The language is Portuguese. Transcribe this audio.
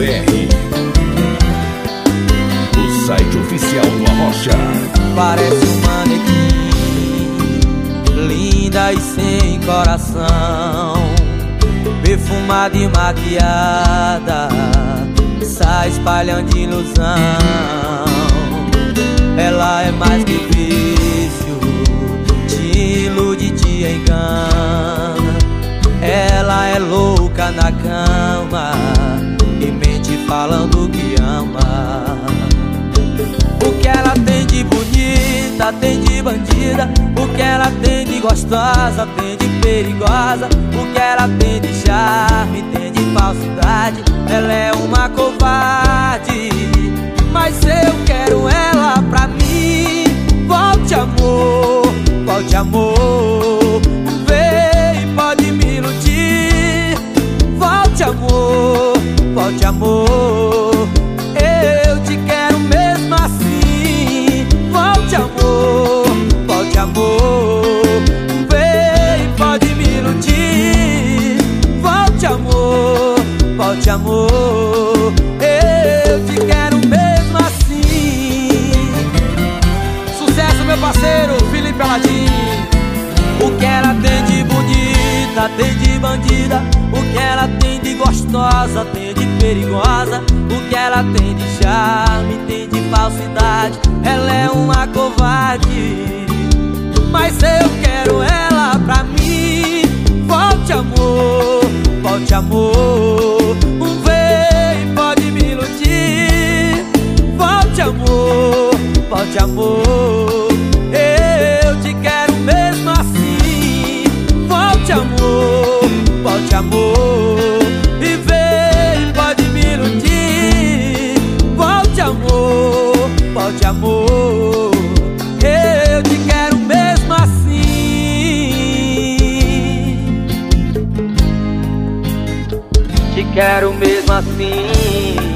O site oficial do Arrocha. Parece um manequim Linda e sem coração. Perfumada e maquiada Sai espalhando ilusão. Ela é mais que vício Te ilude, te engana. Ela é louca na cama falando que ama. O que ela tem de bonita, tem de bandida. O que ela tem de gostosa, tem de perigosa. O que ela tem de charme, tem de falsidade. Ela é uma covarde Mas eu quero ela pra mim. Volte amor, volte amor amor. Eu te quero mesmo assim. Volte amor, volte amor. Vem, pode me iludir. Volte amor, volte amor. Eu te quero mesmo assim. Sucesso meu parceiro, Felipe Aladim. O que ela tem de bonita, tem de bandida. O que ela tem gostosa, tem de perigosa. O que ela tem de charme, tem de falsidade. Ela é uma covarde. Mas eu quero ela pra mim. Volte amor, volte amor. Vem, pode me iludir. Volte amor, volte amor quero mesmo assim